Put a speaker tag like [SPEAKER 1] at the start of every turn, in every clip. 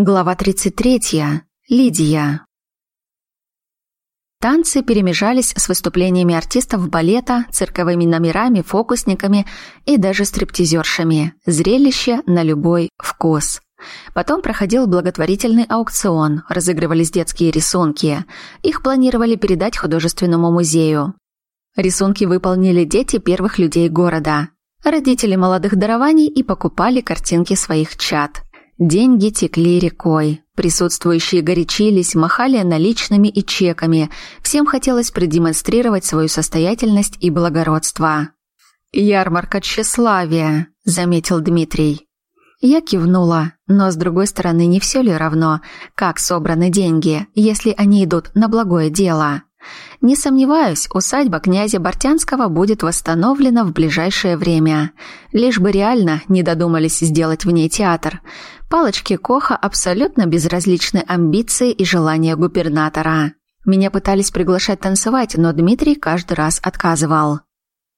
[SPEAKER 1] Глава 33. Лидия. Танцы перемежались с выступлениями артистов балета, цирковыми номерами, фокусниками и даже стриптизершами. Зрелище на любой вкус. Потом проходил благотворительный аукцион, разыгрывались детские рисунки. Их планировали передать художественному музею. Рисунки выполнили дети первых людей города. Родители молодых дарований и покупали картинки своих чад – Деньги текли рекой. Присутствующие горячились, махали наличными и чеками. Всем хотелось продемонстрировать свою состоятельность и благородство. «Ярмарка тщеславия», — заметил Дмитрий. Я кивнула, но, с другой стороны, не все ли равно, как собраны деньги, если они идут на благое дело? Не сомневаюсь, усадьба князя Бортянского будет восстановлена в ближайшее время. Лишь бы реально не додумались сделать в ней театр. Палочке Коха абсолютно безразличны амбиции и желания губернатора. Меня пытались приглашать танцевать, но Дмитрий каждый раз отказывал.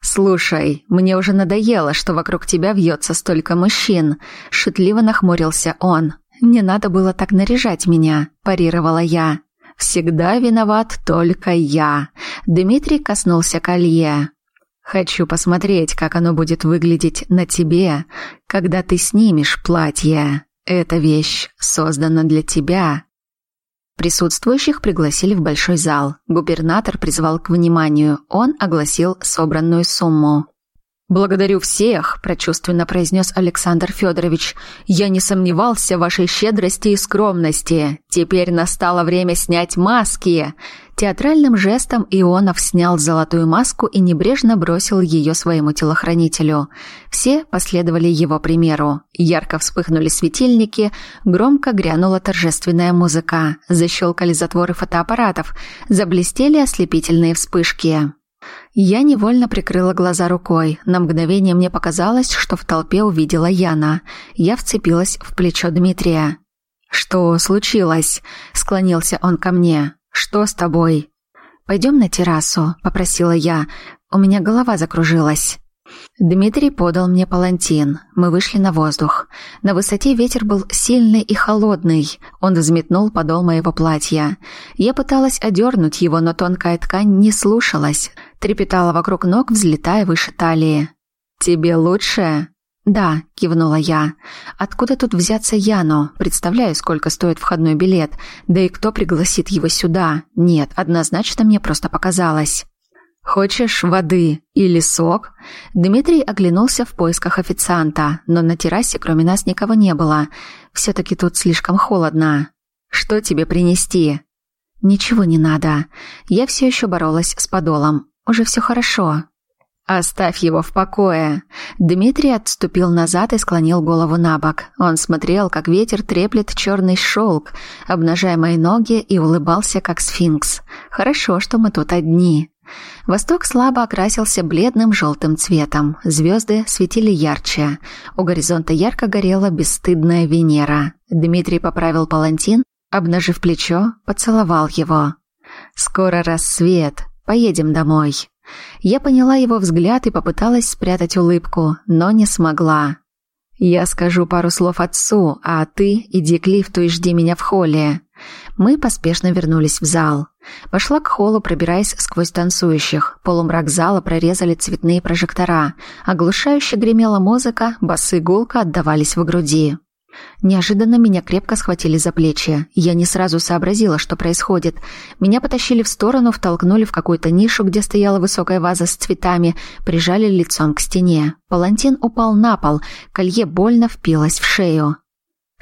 [SPEAKER 1] «Слушай, мне уже надоело, что вокруг тебя вьется столько мужчин», — шутливо нахмурился он. «Не надо было так наряжать меня», — парировала я. Всегда виноват только я. Дмитрий коснулся колье. Хочу посмотреть, как оно будет выглядеть на тебе, когда ты снимешь платье. Эта вещь создана для тебя. Присутствующих пригласили в большой зал. Губернатор призвал к вниманию. Он огласил собранную сумму. «Благодарю всех», – прочувственно произнес Александр Федорович. «Я не сомневался в вашей щедрости и скромности. Теперь настало время снять маски». Театральным жестом Ионов снял золотую маску и небрежно бросил ее своему телохранителю. Все последовали его примеру. Ярко вспыхнули светильники, громко грянула торжественная музыка, защелкали затворы фотоаппаратов, заблестели ослепительные вспышки. Я невольно прикрыла глаза рукой. На мгновение мне показалось, что в толпе увидела Яна. Я вцепилась в плечо Дмитрия. «Что случилось?» — склонился он ко мне. «Что с тобой?» «Пойдем на террасу», — попросила я. У меня голова закружилась. Дмитрий подал мне палантин. Мы вышли на воздух. На высоте ветер был сильный и холодный. Он взметнул подол моего платья. Я пыталась одернуть его, но тонкая ткань не слушалась. Трепетала вокруг ног, взлетая выше талии. «Тебе лучше?» «Да», — кивнула я. «Откуда тут взяться Яну? Представляю, сколько стоит входной билет. Да и кто пригласит его сюда? Нет, однозначно мне просто показалось». «Хочешь воды или сок?» Дмитрий оглянулся в поисках официанта, но на террасе кроме нас никого не было. Все-таки тут слишком холодно. «Что тебе принести?» «Ничего не надо. Я все еще боролась с подолом. Уже все хорошо». «Оставь его в покое!» Дмитрий отступил назад и склонил голову на бок. Он смотрел, как ветер треплет черный шелк, обнажая мои ноги, и улыбался, как сфинкс. «Хорошо, что мы тут одни». Восток слабо окрасился бледным желтым цветом. Звезды светили ярче. У горизонта ярко горела бесстыдная Венера. Дмитрий поправил палантин, обнажив плечо, поцеловал его. «Скоро рассвет. Поедем домой». Я поняла его взгляд и попыталась спрятать улыбку, но не смогла. «Я скажу пару слов отцу, а ты иди к лифту и жди меня в холле». Мы поспешно вернулись в зал. Пошла к холлу, пробираясь сквозь танцующих. Полумрак зала прорезали цветные прожектора. Оглушающе гремела музыка, басы гулко отдавались в груди. Неожиданно меня крепко схватили за плечи. Я не сразу сообразила, что происходит. Меня потащили в сторону, втолкнули в какую-то нишу, где стояла высокая ваза с цветами, прижали лицом к стене. Палантин упал на пол, колье больно впилось в шею.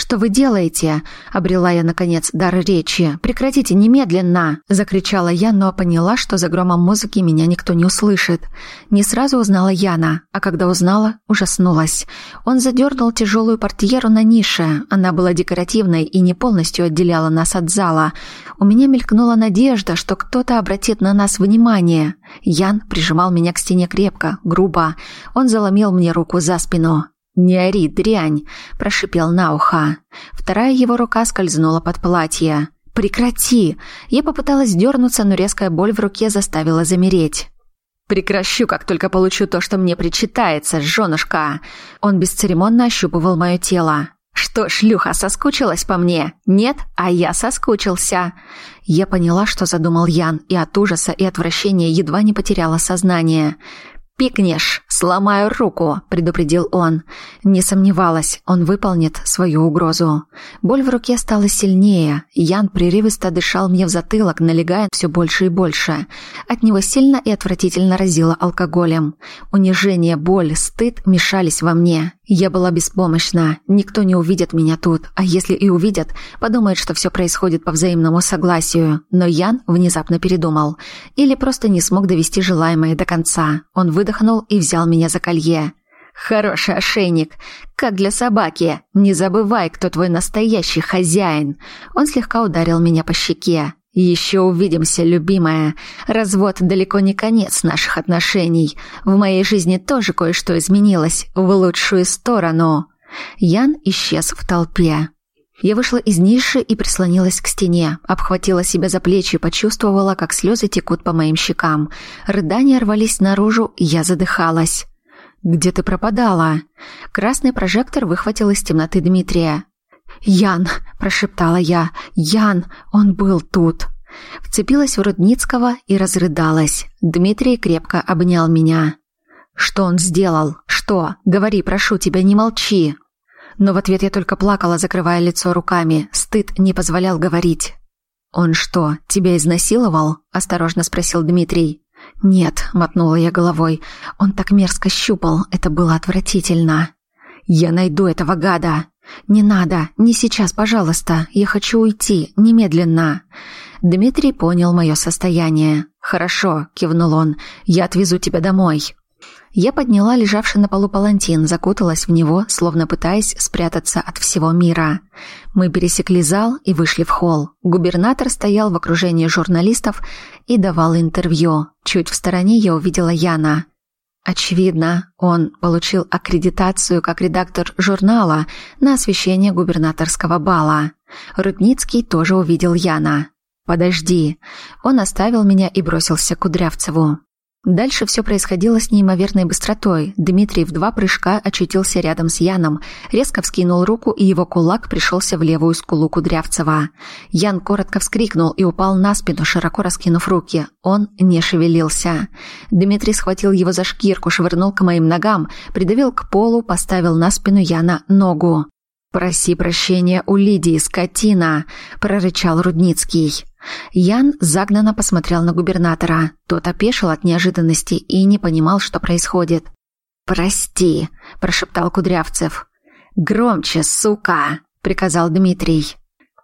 [SPEAKER 1] «Что вы делаете?» — обрела я, наконец, дар речи. «Прекратите немедленно!» — закричала я, но поняла, что за громом музыки меня никто не услышит. Не сразу узнала Яна, а когда узнала, ужаснулась. Он задернул тяжелую портьеру на нише. Она была декоративной и не полностью отделяла нас от зала. У меня мелькнула надежда, что кто-то обратит на нас внимание. Ян прижимал меня к стене крепко, грубо. Он заломил мне руку за спину. «Не ори, дрянь!» – прошипел на ухо. Вторая его рука скользнула под платье. «Прекрати!» Я попыталась дернуться, но резкая боль в руке заставила замереть. «Прекращу, как только получу то, что мне причитается, женушка!» Он бесцеремонно ощупывал мое тело. Что, шлюха, соскучилась по мне? Нет, а я соскучился. Я поняла, что задумал Ян, и от ужаса и отвращения едва не потеряла сознание. «Пикнешь, сломаю руку», — предупредил он. Не сомневалась, он выполнит свою угрозу. Боль в руке стала сильнее. Ян прерывисто дышал мне в затылок, налегая все больше и больше. От него сильно и отвратительно разило алкоголем. Унижение, боль, стыд мешались во мне. Я была беспомощна. Никто не увидит меня тут. А если и увидят, подумают, что все происходит по взаимному согласию. Но Ян внезапно передумал. Или просто не смог довести желаемое до конца. Он выдохнул и взял меня за колье. «Хороший ошейник, как для собаки. Не забывай, кто твой настоящий хозяин». Он слегка ударил меня по щеке. «Еще увидимся, любимая. Развод далеко не конец наших отношений. В моей жизни тоже кое-что изменилось, в лучшую сторону». Ян исчез в толпе. Я вышла из ниши и прислонилась к стене, обхватила себя за плечи, почувствовала, как слезы текут по моим щекам. Рыдания рвались наружу, я задыхалась. «Где ты пропадала?» Красный прожектор выхватил из темноты Дмитрия. «Ян!» – прошептала я. «Ян! Он был тут!» Вцепилась в Рудницкого и разрыдалась. Дмитрий крепко обнял меня. «Что он сделал? Что? Говори, прошу тебя, не молчи!» Но в ответ я только плакала, закрывая лицо руками. Стыд не позволял говорить. «Он что, тебя изнасиловал?» – осторожно спросил Дмитрий. «Нет», – мотнула я головой. «Он так мерзко щупал, это было отвратительно». «Я найду этого гада!» «Не надо, не сейчас, пожалуйста. Я хочу уйти, немедленно». Дмитрий понял мое состояние. «Хорошо», — кивнул он, — «я отвезу тебя домой». Я подняла лежавший на полу палантин, закуталась в него, словно пытаясь спрятаться от всего мира. Мы пересекли зал и вышли в холл. Губернатор стоял в окружении журналистов и давал интервью. Чуть в стороне я увидела Яна. Очевидно, он получил аккредитацию как редактор журнала на освещение губернаторского бала. Рудницкий тоже увидел Яна. «Подожди». Он оставил меня и бросился к Кудрявцеву. Дальше все происходило с неимоверной быстротой. Дмитрий в два прыжка очутился рядом с Яном, резко вскинул руку, и его кулак пришелся в левую скулу Кудрявцева. Ян коротко вскрикнул и упал на спину, широко раскинув руки. Он не шевелился. Дмитрий схватил его за шкирку, швырнул к моим ногам, придавил к полу, поставил на спину Яна ногу. «Проси прощения у Лидии, скотина!» – прорычал Рудницкий. Ян загнанно посмотрел на губернатора. Тот опешил от неожиданности и не понимал, что происходит. «Прости», – прошептал Кудрявцев. «Громче, сука!» – приказал Дмитрий.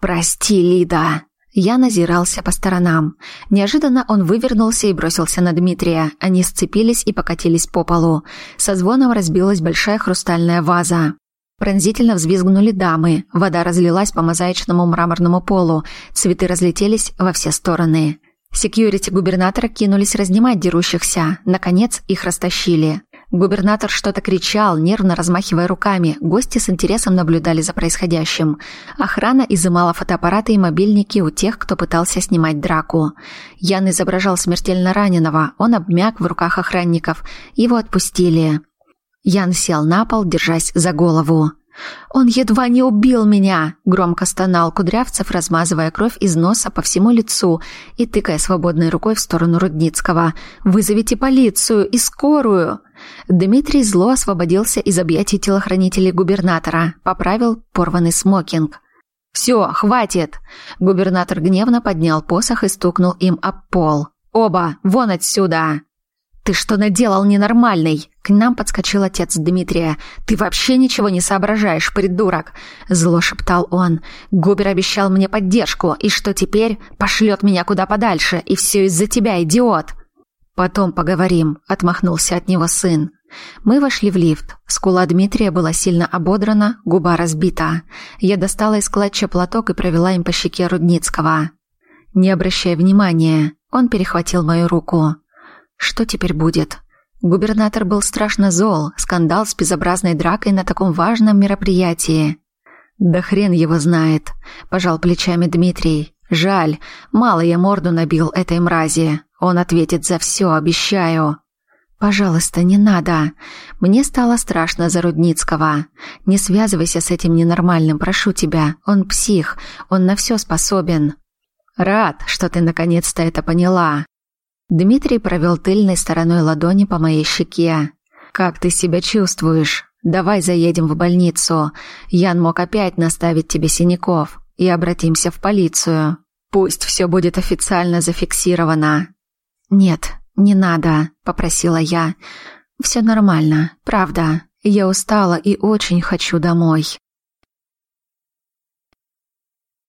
[SPEAKER 1] «Прости, Лида!» Я назирался по сторонам. Неожиданно он вывернулся и бросился на Дмитрия. Они сцепились и покатились по полу. Со звоном разбилась большая хрустальная ваза. Пронзительно взвизгнули дамы, вода разлилась по мозаичному мраморному полу, цветы разлетелись во все стороны. Секьюрити губернатора кинулись разнимать дерущихся. Наконец их растащили. Губернатор что-то кричал, нервно размахивая руками. Гости с интересом наблюдали за происходящим. Охрана изымала фотоаппараты и мобильники у тех, кто пытался снимать драку. Ян изображал смертельно раненого. Он обмяк в руках охранников. Его отпустили. Ян сел на пол, держась за голову. «Он едва не убил меня!» – громко стонал Кудрявцев, размазывая кровь из носа по всему лицу и тыкая свободной рукой в сторону Рудницкого. «Вызовите полицию и скорую!» Дмитрий зло освободился из объятий телохранителей губернатора, поправил порванный смокинг. «Все, хватит!» Губернатор гневно поднял посох и стукнул им об пол. «Оба, вон отсюда!» «Ты что наделал, ненормальный?» К нам подскочил отец Дмитрия. «Ты вообще ничего не соображаешь, придурок!» Зло шептал он. «Губер обещал мне поддержку, и что теперь? Пошлет меня куда подальше, и все из-за тебя, идиот!» «Потом поговорим», — отмахнулся от него сын. Мы вошли в лифт. Скула Дмитрия была сильно ободрана, губа разбита. Я достала из клатча платок и провела им по щеке Рудницкого. Не обращая внимания, он перехватил мою руку. Что теперь будет? Губернатор был страшно зол, скандал с безобразной дракой на таком важном мероприятии. Да хрен его знает, пожал плечами Дмитрий. Жаль, мало я морду набил этой мрази. Он ответит за все, обещаю. «Пожалуйста, не надо. Мне стало страшно за Рудницкого. Не связывайся с этим ненормальным, прошу тебя. Он псих, он на все способен». «Рад, что ты наконец-то это поняла». Дмитрий провел тыльной стороной ладони по моей щеке. «Как ты себя чувствуешь? Давай заедем в больницу. Ян мог опять наставить тебе синяков. И обратимся в полицию. Пусть все будет официально зафиксировано». «Нет, «Не надо», — попросила я. «Все нормально, правда. Я устала и очень хочу домой».